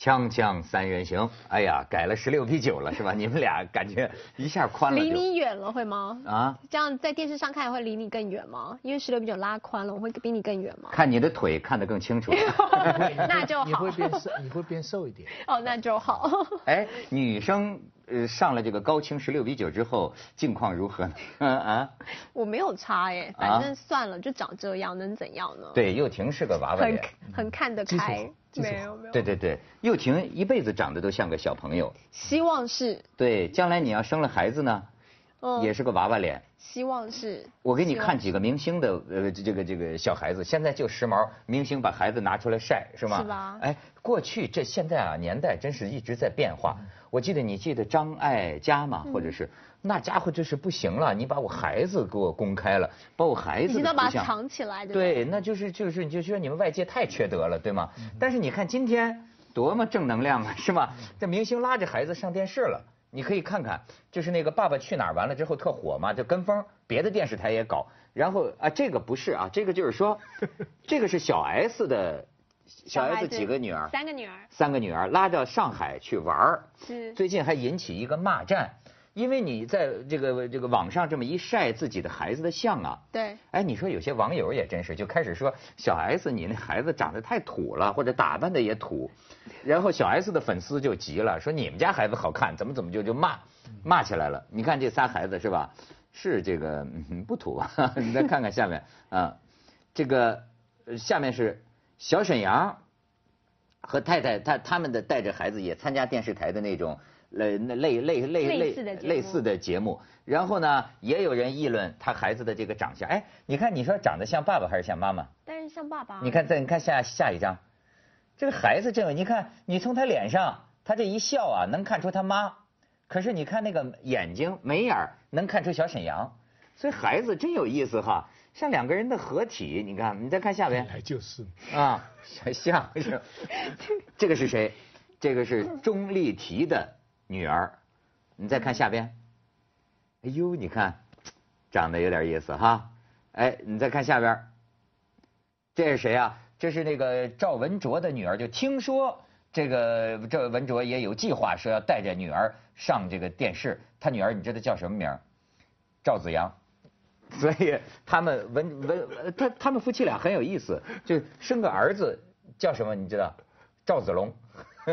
锵锵三人行，哎呀，改了十六比九了是吧？你们俩感觉一下宽了。离你远了会吗？啊，这样在电视上看会离你更远吗？因为十六比九拉宽了，我会比你更远吗？看你的腿看得更清楚。那就好。你会变瘦，你会变瘦一点。哦，那就好。哎，女生呃上了这个高清十六比九之后，境况如何呢？啊，我没有差哎，反正算了，就长这样，能怎样呢？对，又婷是个娃娃很脸，很看得开，没有没有。对对对，又婷一辈子长得都像个小朋友。希望是。对，将来你要生了孩子呢，嗯，也是个娃娃脸。希望是。我给你看几个明星的呃这个这个小孩子，现在就时髦，明星把孩子拿出来晒是吗？是吧？哎，过去这现在啊年代真是一直在变化。我记得你记得张艾嘉吗？或者是那家伙这是不行了，你把我孩子给我公开了，把我孩子的你都把它藏起来的。对，那就是就是你就说你们外界太缺德了，对吗？但是你看今天多么正能量啊，是吧？这明星拉着孩子上电视了，你可以看看，就是那个《爸爸去哪儿》完了之后特火嘛，就跟风，别的电视台也搞。然后啊，这个不是啊，这个就是说，这个是小 S 的小 S 几个女儿，三个女儿。三个女儿拉到上海去玩儿是最近还引起一个骂战，因为你在这个这个网上这么一晒自己的孩子的像啊，对。哎，你说有些网友也真是，就开始说小 S 你那孩子长得太土了，或者打扮的也土，然后小 S 的粉丝就急了，说你们家孩子好看，怎么怎么就就骂，骂起来了。你看这仨孩子是吧？是这个嗯不土啊，你再看看下面啊，这个呃下面是小沈阳和太太他他们的带着孩子也参加电视台的那种类那类类类类似的节目类似的节目，然后呢，也有人议论他孩子的这个长相。哎，你看，你说长得像爸爸还是像妈妈？但是像爸爸。你看，再你看下下一张，这个孩子这个，你看，你从他脸上，他这一笑啊，能看出他妈。可是你看那个眼睛眉眼儿，能看出小沈阳。所以孩子真有意思哈，像两个人的合体。你看，你再看下边本来就是。啊，像像。这个是谁？这个是钟丽缇的女儿。你再看下边，哎呦，你看，长得有点意思哈。哎，你再看下边，这是谁啊？这是那个赵文卓的女儿。就听说这个赵文卓也有计划说要带着女儿上这个电视。他女儿你知道叫什么名？赵子阳。所以他们文文他他们夫妻俩很有意思，就生个儿子叫什么你知道？赵子龙。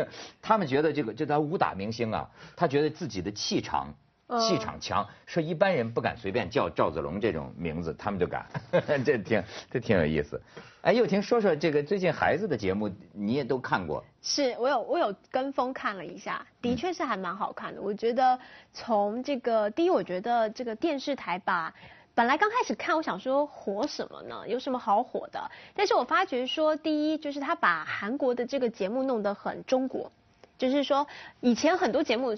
他们觉得这个就他武打明星啊，他觉得自己的气场气场强，说一般人不敢随便叫赵子龙这种名字，他们就敢，这挺这挺有意思。哎，又听说说这个最近孩子的节目，你也都看过？是我有我有跟风看了一下，的确是还蛮好看的。我觉得从这个第一，我觉得这个电视台把。本来刚开始看，我想说火什么呢？有什么好火的？但是我发觉说，第一就是他把韩国的这个节目弄得很中国，就是说以前很多节目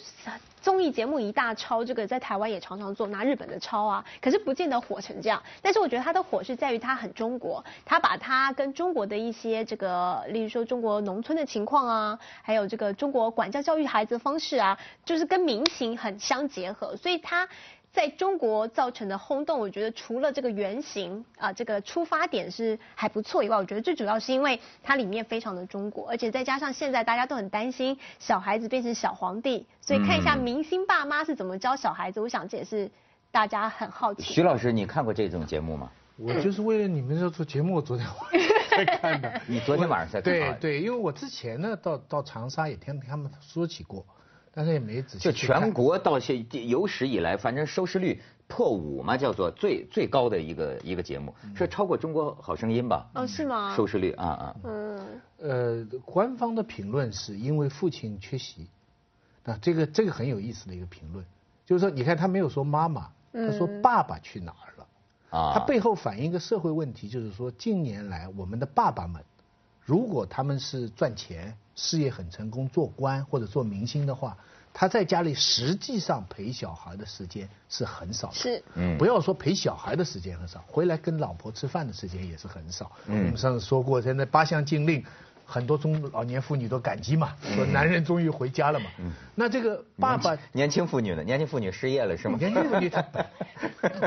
综艺节目一大抄，这个在台湾也常常做，拿日本的抄啊，可是不见得火成这样。但是我觉得他的火是在于他很中国，他把他跟中国的一些这个，例如说中国农村的情况啊，还有这个中国管教教育孩子的方式啊，就是跟民情很相结合，所以他。在中国造成的轰动，我觉得除了这个原型啊，这个出发点是还不错以外，我觉得最主要是因为它里面非常的中国，而且再加上现在大家都很担心小孩子变成小皇帝，所以看一下明星爸妈是怎么教小孩子，我想这也是大家很好奇。徐老师，你看过这种节目吗？我就是为了你们要做节目，我昨天晚上才看的。你昨天晚上才看？对对，因为我之前呢，到到长沙也听他们说起过。但是也没仔细就全国到现有史以来，反正收视率破五嘛，叫做最最高的一个一个节目，是超过《中国好声音》吧？哦，是吗？收视率啊啊。嗯。呃，官方的评论是因为父亲缺席，那这个这个很有意思的一个评论，就是说，你看他没有说妈妈，他说爸爸去哪儿了？啊。他背后反映一个社会问题，就是说近年来我们的爸爸们，如果他们是赚钱。事业很成功，做官或者做明星的话，他在家里实际上陪小孩的时间是很少的。是，嗯，不要说陪小孩的时间很少，回来跟老婆吃饭的时间也是很少。嗯，我们上次说过，现在八项禁令，很多中老年妇女都感激嘛，说男人终于回家了嘛。嗯，那这个爸爸，年轻妇女呢？年轻妇女失业了是吗？年轻妇女她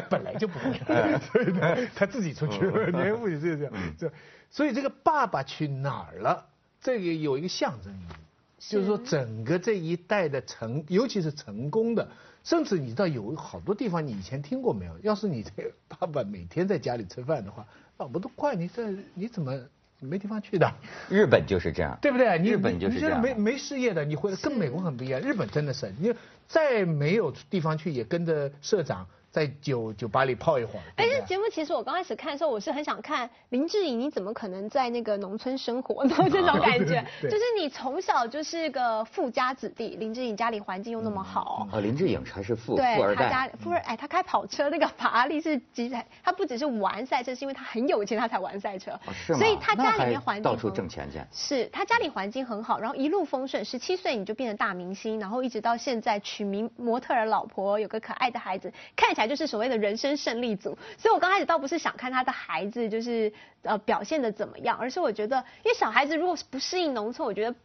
本来就不会，所以呢，她自己出去了。年轻妇女是这样，这所以这个爸爸去哪儿了？这个有一个象征意义，就是说整个这一代的成，尤其是成功的，甚至你知道有好多地方你以前听过没有？要是你这爸爸每天在家里吃饭的话，老婆都怪你这你怎么没地方去的？日本就是这样，对不对？日本就是这样，没没事业的，你回来跟美国很不一样。日本真的是，你再没有地方去，也跟着社长。在酒酒吧里泡一会儿。哎，这节目其实我刚开始看的时候，我是很想看林志颖，你怎么可能在那个农村生活呢？这种感觉，就是你从小就是个富家子弟，林志颖家里环境又那么好。哦，林志颖还是富富二代。他家富二哎，他开跑车，那个法拉利是几台？他不只是玩赛车，是因为他很有钱，他才玩赛车。是吗？所以他家里面环境到处挣钱去。是他家里环境很好，然后一路丰顺。十七岁你就变成大明星，然后一直到现在娶名模特儿老婆，有个可爱的孩子，看起来。就是所谓的人生胜利组，所以我刚开始倒不是想看他的孩子就是呃表现的怎么样，而是我觉得，因为小孩子如果不适应农村，我觉得。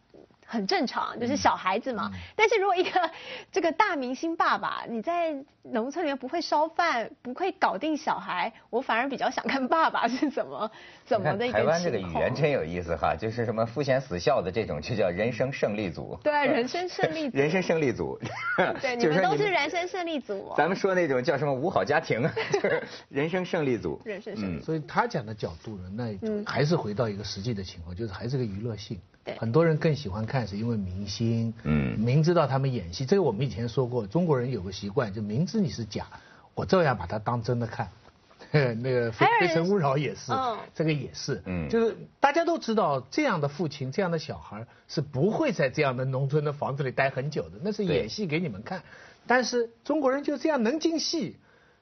很正常，就是小孩子嘛。但是如果一个这个大明星爸爸，你在农村里面不会烧饭，不会搞定小孩，我反而比较想看爸爸 是怎么怎么的一个台湾这个语言真有意思哈，就是什么父贤死孝的这种，就叫人生胜利组。对，人生胜利组。人生胜利组。对，你们都是人生胜利组。咱们说那种叫什么五好家庭，就是人生胜利组。人生胜利。所以他讲的角度呢，那还是回到一个实际的情况，就是还是个娱乐性。对很多人更喜欢看是因为明星，嗯，明知道他们演戏，这个我们以前说过，中国人有个习惯，就明知你是假，我照样把它当真的看。那个《非非诚勿扰》也是，这个也是，嗯，就是大家都知道这样的父亲，这样的小孩是不会在这样的农村的房子里待很久的，那是演戏给你们看。但是中国人就这样能进戏，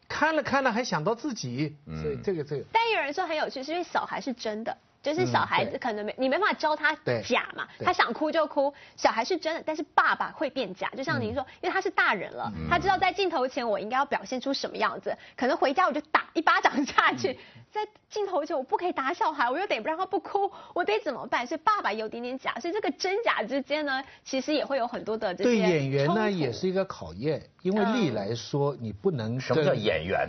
看了看了还想到自己，所以这个这个。但有人说很有趣，是因为小孩是真的。就是小孩子可能没你没办法教他假嘛，他想哭就哭。小孩是真的，但是爸爸会变假。就像您说，因为他是大人了，他知道在镜头前我应该要表现出什么样子。可能回家我就打一巴掌下去，在镜头前我不可以打小孩，我又得不让他不哭，我得怎么办？所以爸爸有点点假，所以这个真假之间呢，其实也会有很多的这些对演员呢也是一个考验，因为历来说你不能什么叫演员？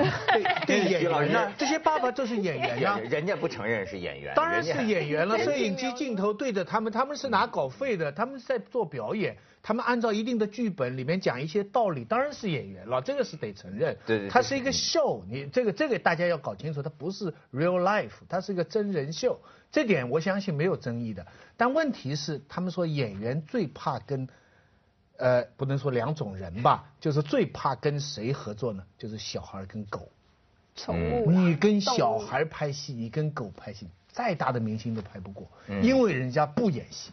对演员呢，这些爸爸就是演员 呀，人家不承认是演员，当然。是演员了，摄影机镜头对着他们，他们是拿稿费的，他们在做表演，他们按照一定的剧本里面讲一些道理，当然是演员了，这个是得承认。对对，它是一个秀，你这个这个大家要搞清楚，它不是 real life，它是一个真人秀，这点我相信没有争议的。但问题是，他们说演员最怕跟，呃，不能说两种人吧，就是最怕跟谁合作呢？就是小孩跟狗。宠物，你跟小孩拍戏，你跟狗拍戏，再大的明星都拍不过，因为人家不演戏，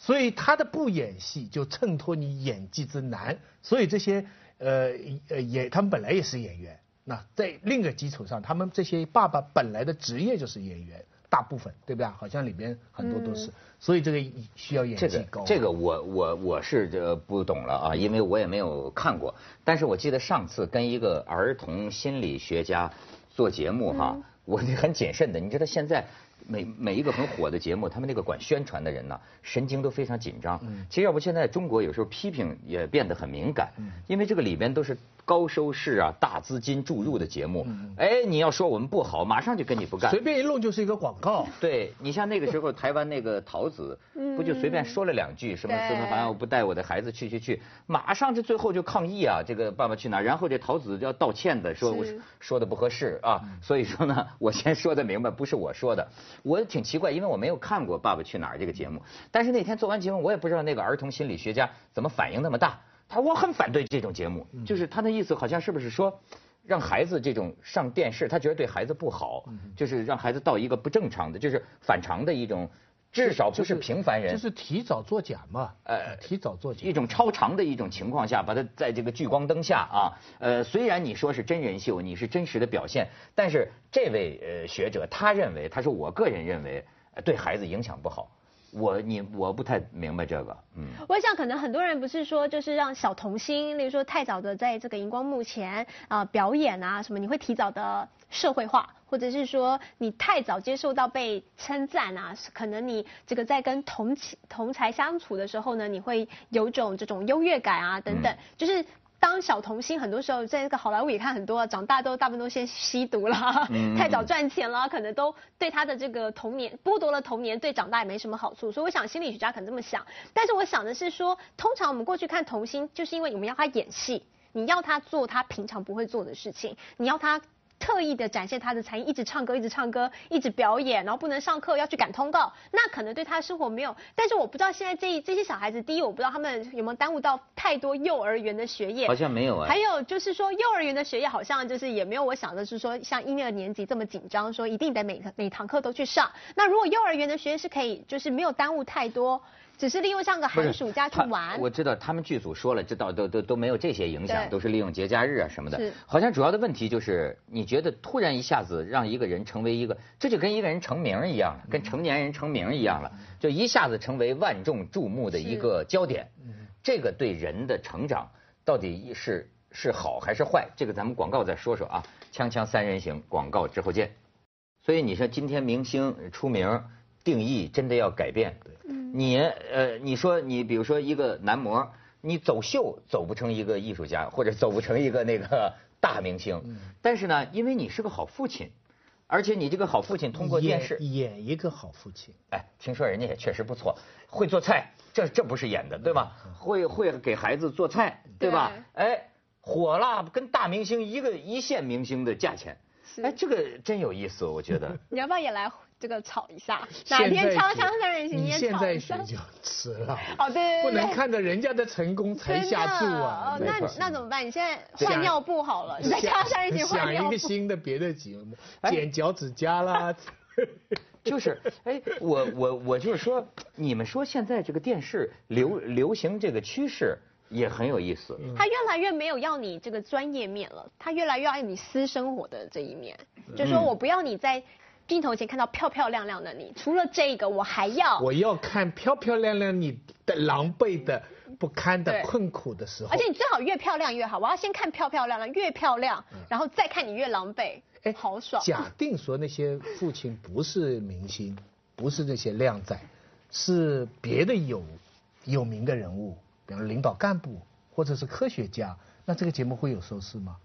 所以他的不演戏就衬托你演技之难。所以这些呃呃演，他们本来也是演员，那在另一个基础上，他们这些爸爸本来的职业就是演员。大部分对不对？好像里边很多都是，所以这个需要演技高。这个我我我是这不懂了啊，因为我也没有看过。但是我记得上次跟一个儿童心理学家做节目哈，我很谨慎的。你知道现在每每一个很火的节目，他们那个管宣传的人呢，神经都非常紧张。其实要不现在中国有时候批评也变得很敏感，因为这个里边都是。高收视啊，大资金注入的节目，哎，你要说我们不好，马上就跟你不干，随便一弄就是一个广告。对你像那个时候台湾那个桃子，不就随便说了两句，什么什么，反正我不带我的孩子去去去，马上就最后就抗议啊，这个爸爸去哪？然后这桃子要道歉的，说我说的不合适啊，所以说呢，我先说的明白，不是我说的，我挺奇怪，因为我没有看过《爸爸去哪儿》这个节目，但是那天做完节目，我也不知道那个儿童心理学家怎么反应那么大。他我很反对这种节目，就是他的意思好像是不是说，让孩子这种上电视，他觉得对孩子不好，就是让孩子到一个不正常的，就是反常的一种，至少不是平凡人，就是提早作假嘛，呃，提早作假，一种超常的一种情况下，把他在这个聚光灯下啊，呃，虽然你说是真人秀，你是真实的表现，但是这位呃学者他认为，他说我个人认为对孩子影响不好。我你我不太明白这个，嗯，我想可能很多人不是说就是让小童星，例如说太早的在这个荧光幕前啊表演啊什么，你会提早的社会化，或者是说你太早接受到被称赞啊，可能你这个在跟同同才相处的时候呢，你会有种这种优越感啊等等，就是当当小童星，很多时候在这个好莱坞也看很多，长大都大部分都先吸毒了，太早赚钱了，可能都对他的这个童年剥夺了童年，对长大也没什么好处。所以我想心理学家可能这么想，但是我想的是说，通常我们过去看童星，就是因为我们要他演戏，你要他做他平常不会做的事情，你要他。特意的展现他的才艺，一直唱歌，一直唱歌，一直表演，然后不能上课，要去赶通告，那可能对他的生活没有。但是我不知道现在这这些小孩子，第一我不知道他们有没有耽误到太多幼儿园的学业，好像没有啊。还有就是说，幼儿园的学业好像就是也没有我想的是说像一二年级这么紧张，说一定得每每堂课都去上。那如果幼儿园的学业是可以，就是没有耽误太多。只是利用上个寒暑假去玩。我知道他们剧组说了，这倒都都都没有这些影响，都是利用节假日啊什么的。好像主要的问题就是，你觉得突然一下子让一个人成为一个，这就跟一个人成名一样了，跟成年人成名一样了，就一下子成为万众注目的一个焦点。这个对人的成长到底是是好还是坏？这个咱们广告再说说啊。锵锵三人行，广告之后见。所以你说今天明星出名。定义真的要改变。你呃，你说你比如说一个男模，你走秀走不成一个艺术家，或者走不成一个那个大明星。但是呢，因为你是个好父亲，而且你这个好父亲通过电视演一个好父亲。哎，听说人家也确实不错，会做菜，这这不是演的对吧？会会给孩子做菜对吧？哎，火了，跟大明星一个一线明星的价钱。哎，这个真有意思，我觉得。你要不要也来？这个炒一下，哪天锵锵三人行你现在学就迟了。哦，对不能看着人家的成功才下注啊。哦，那那怎么办？你现在换尿布好了，你在锵锵三人行换尿布。想一个新的别的节目，剪脚趾甲啦。就是，哎，我我我就是说，你们说现在这个电视流流行这个趋势也很有意思。他越来越没有要你这个专业面了，他越来越爱你私生活的这一面，就说我不要你在。镜头前看到漂漂亮亮的你，除了这个，我还要我要看漂漂亮亮你的狼狈的、不堪的、困苦的时候。而且你最好越漂亮越好，我要先看漂漂亮亮，越漂亮，然后再看你越狼狈。哎，好爽。假定说那些父亲不是明星，不是那些靓仔，是别的有有名的人物，比如领导干部或者是科学家，那这个节目会有收视吗？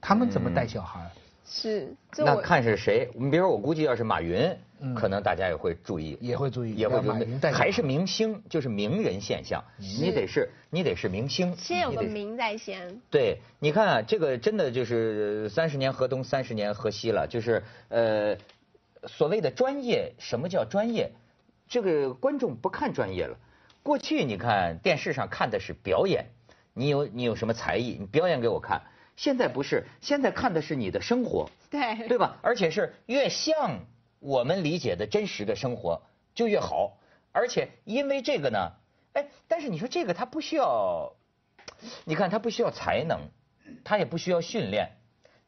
他们怎么带小孩？是，那看是谁？你比如说，我估计要是马云，可能大家也会注意，也会注意，也会注意。还是明星，就是名人现象，你得是，你得是明星，先有个名在先。对，你看啊，这个真的就是三十年河东，三十年河西了。就是呃，所谓的专业，什么叫专业？这个观众不看专业了。过去你看电视上看的是表演，你有你有什么才艺，你表演给我看。现在不是，现在看的是你的生活，对对吧？而且是越像我们理解的真实的生活就越好。而且因为这个呢，哎，但是你说这个它不需要，你看它不需要才能，它也不需要训练，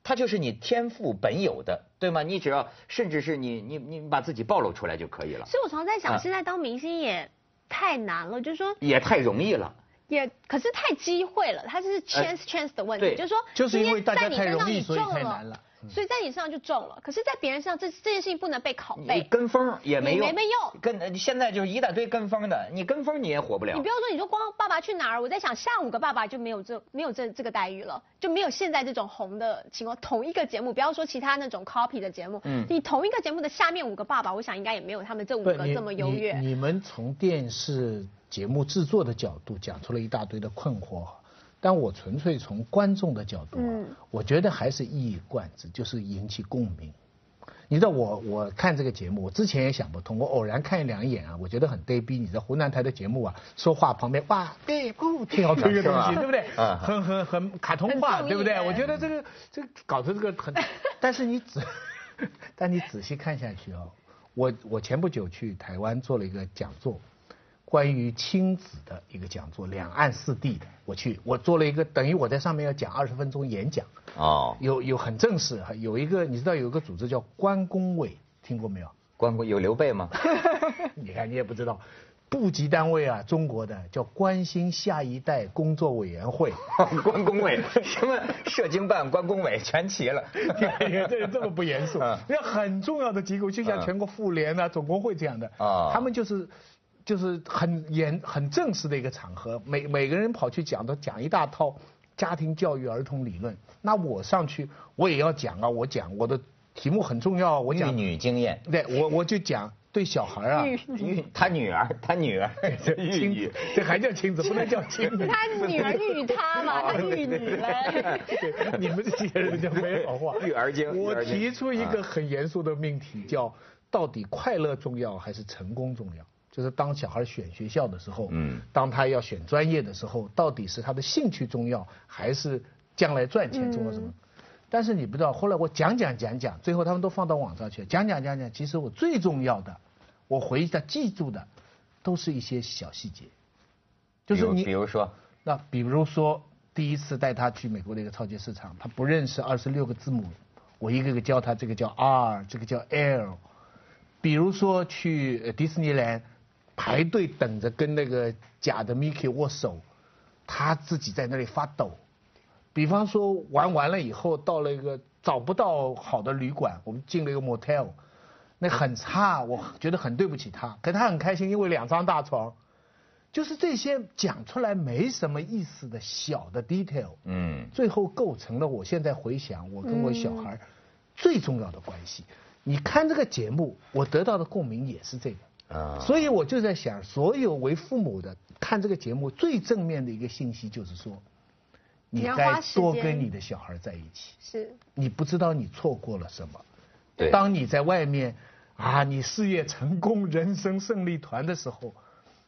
它就是你天赋本有的，对吗？你只要甚至是你你你把自己暴露出来就可以了。所以我常在想，现在当明星也太难了，就是说也太容易了。也可是太机会了，它是 chance chance 的问题，就是说，就是因为大家太容易，所以太难了。所以在你身上就中了，可是，在别人身上，这这件事情不能被拷贝。跟风也没用，没没用。跟现在就是一大堆跟风的，你跟风你也火不了。你不要说，你说光《爸爸去哪儿》，我在想下五个爸爸就没有这没有这这个待遇了，就没有现在这种红的情况。同一个节目，不要说其他那种 copy 的节目，嗯，你同一个节目的下面五个爸爸，我想应该也没有他们这五个这么优越。你们从电视节目制作的角度讲出了一大堆的困惑。但我纯粹从观众的角度，我觉得还是一以贯之，就是引起共鸣。你知道我我看这个节目，我之前也想不通，我偶然看两眼啊，我觉得很呆逼。你知道湖南台的节目啊，说话旁边哇对不挺好听的东西，对不对？很很很卡通化，对不对？我觉得这个这搞得这个很，但是你仔 但你仔细看下去哦，我我前不久去台湾做了一个讲座。关于亲子的一个讲座，两岸四地的，我去，我做了一个，等于我在上面要讲二十分钟演讲。哦。有有很正式，有一个你知道有一个组织叫关工委，听过没有？关公有刘备吗？你看你也不知道，部级单位啊，中国的叫关心下一代工作委员会。关工委什么社经办、关工委全齐了。这这么不严肃？那很重要的机构，就像全国妇联啊、总工会这样的。啊。他们就是。就是很严、很正式的一个场合，每每个人跑去讲都讲一大套家庭教育儿童理论，那我上去我也要讲啊，我讲我的题目很重要，我讲女经验，对我我就讲对小孩啊，育他女儿，他女儿亲子，这还叫亲子，不能叫亲子。他女儿育他嘛，他育女了。对，你们这些人就没好话。育儿经。我提出一个很严肃的命题，叫到底快乐重要还是成功重要？就是当小孩选学校的时候，嗯，当他要选专业的时候，到底是他的兴趣重要，还是将来赚钱重要什么？但是你不知道，后来我讲讲讲讲，最后他们都放到网上去讲讲讲讲。其实我最重要的，我回忆的记住的，都是一些小细节。就是你比如说，那比如说第一次带他去美国的一个超级市场，他不认识二十六个字母，我一个个教他，这个叫 R，这个叫 L。比如说去迪士尼兰。排队等着跟那个假的 Mickey 握手，他自己在那里发抖。比方说玩完了以后，到了一个找不到好的旅馆，我们进了一个 motel，那很差，我觉得很对不起他。可他很开心，因为两张大床。就是这些讲出来没什么意思的小的 detail，嗯，最后构成了我现在回想我跟我小孩最重要的关系。你看这个节目，我得到的共鸣也是这个。啊，所以我就在想，所有为父母的看这个节目最正面的一个信息就是说，你该多跟你的小孩在一起。是。你不知道你错过了什么。对。当你在外面啊，你事业成功、人生胜利团的时候，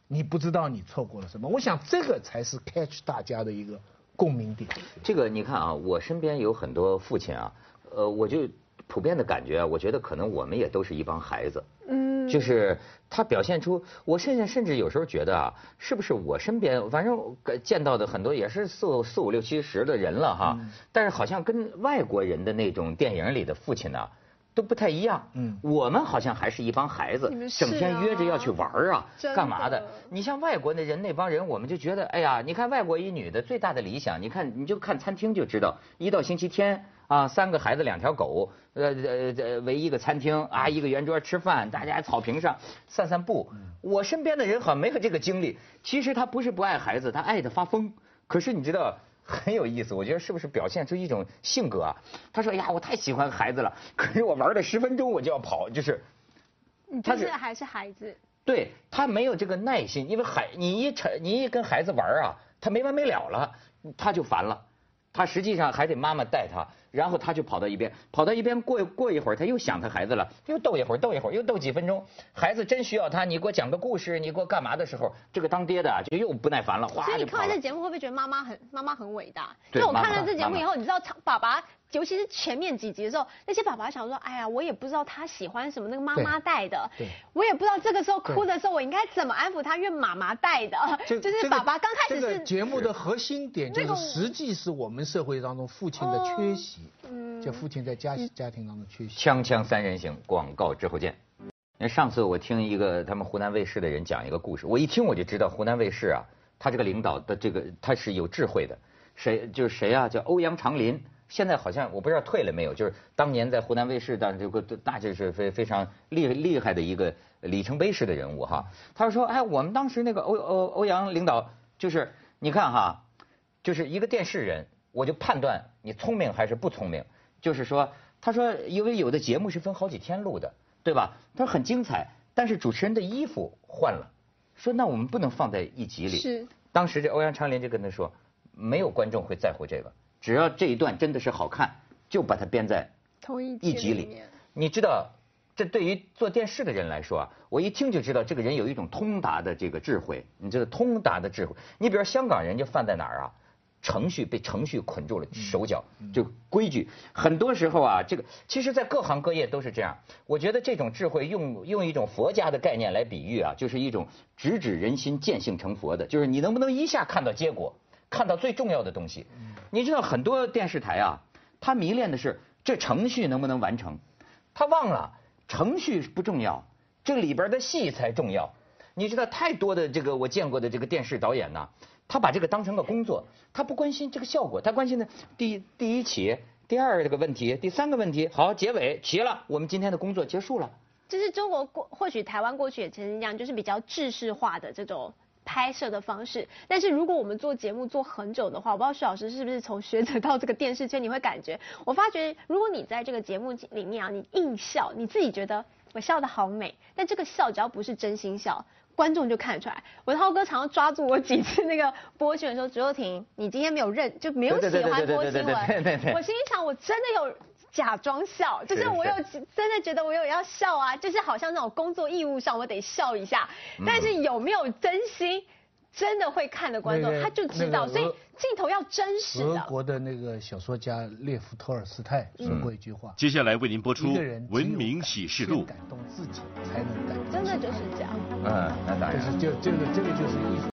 你不知道你错过了什么。我想这个才是 catch 大家的一个共鸣点。这个你看啊，我身边有很多父亲啊，呃，我就普遍的感觉啊，我觉得可能我们也都是一帮孩子。嗯。就是他表现出，我现在甚至有时候觉得啊，是不是我身边反正见到的很多也是四四五六七十的人了哈，但是好像跟外国人的那种电影里的父亲呢都不太一样。嗯，我们好像还是一帮孩子，整天约着要去玩啊，干嘛的？你像外国那人那帮人，我们就觉得，哎呀，你看外国一女的最大的理想，你看你就看餐厅就知道，一到星期天。啊，三个孩子，两条狗，呃呃呃，围一个餐厅啊，一个圆桌吃饭，大家草坪上散散步。我身边的人好像没有这个经历。其实他不是不爱孩子，他爱的发疯。可是你知道很有意思，我觉得是不是表现出一种性格啊？他说：“哎呀，我太喜欢孩子了，可是我玩了十分钟我就要跑，就是。”他是还是孩子？对他没有这个耐心，因为孩你一成你一跟孩子玩啊，他没完没了了，他就烦了。他实际上还得妈妈带他。然后他就跑到一边，跑到一边过过一会儿，他又想他孩子了，又逗一会儿，逗一会儿，又逗几分钟。孩子真需要他，你给我讲个故事，你给我干嘛的时候，这个当爹的就又不耐烦了，所以你看完这节目会不会觉得妈妈很妈妈很伟大？就我看了这节目以后，你知道爸爸。尤其是前面几集的时候，那些爸爸想说：“哎呀，我也不知道他喜欢什么，那个妈妈带的，我也不知道这个时候哭的时候我应该怎么安抚他，因为妈妈带的，就是爸爸刚开始是。节目的核心点就是实际是我们社会当中父亲的缺席，就父亲在家家庭当中缺席。锵锵三人行，广告之后见。那上次我听一个他们湖南卫视的人讲一个故事，我一听我就知道湖南卫视啊，他这个领导的这个他是有智慧的，谁就是谁啊？叫欧阳长林。现在好像我不知道退了没有，就是当年在湖南卫视的这个那就是非非常厉厉害的一个里程碑式的人物哈。他说：“哎，我们当时那个欧欧欧阳领导，就是你看哈，就是一个电视人，我就判断你聪明还是不聪明。就是说，他说因为有的节目是分好几天录的，对吧？他说很精彩，但是主持人的衣服换了，说那我们不能放在一集里。是。当时这欧阳昌林就跟他说，没有观众会在乎这个。”只要这一段真的是好看，就把它编在一集里。你知道，这对于做电视的人来说啊，我一听就知道这个人有一种通达的这个智慧。你知道通达的智慧，你比如香港人就犯在哪儿啊？程序被程序捆住了手脚，就规矩。很多时候啊，这个其实，在各行各业都是这样。我觉得这种智慧，用用一种佛家的概念来比喻啊，就是一种直指人心、见性成佛的，就是你能不能一下看到结果，看到最重要的东西。你知道很多电视台啊，他迷恋的是这程序能不能完成，他忘了程序不重要，这里边的戏才重要。你知道太多的这个我见过的这个电视导演呢，他把这个当成个工作，他不关心这个效果，他关心的第第一起，第二这个问题，第三个问题，好结尾齐了，我们今天的工作结束了。就是中国过，或许台湾过去也曾经这样，就是比较制式化的这种。拍摄的方式。但是如果我们做节目做很久的话，我不知道徐老师是不是从学者到这个电视圈，你会感觉，我发觉如果你在这个节目里面啊，你硬笑，你自己觉得我笑的好美，但这个笑只要不是真心笑。观众就看得出来，文涛哥常常抓住我几次那个播新闻说：“卓又廷，你今天没有认，就没有喜欢播新闻。”我心里想，我真的有假装笑，就是我有真的觉得我有要笑啊，就是好像那种工作义务上我得笑一下，但是有没有真心？真的会看的观众，他就知道，所以镜头要真实的。俄国的那个小说家列夫托尔斯泰说过一句话：接下来为您播出《文明启示录》。感动自己才能感动。真的就是这样。嗯，那当然。就是就这个这个就是艺术。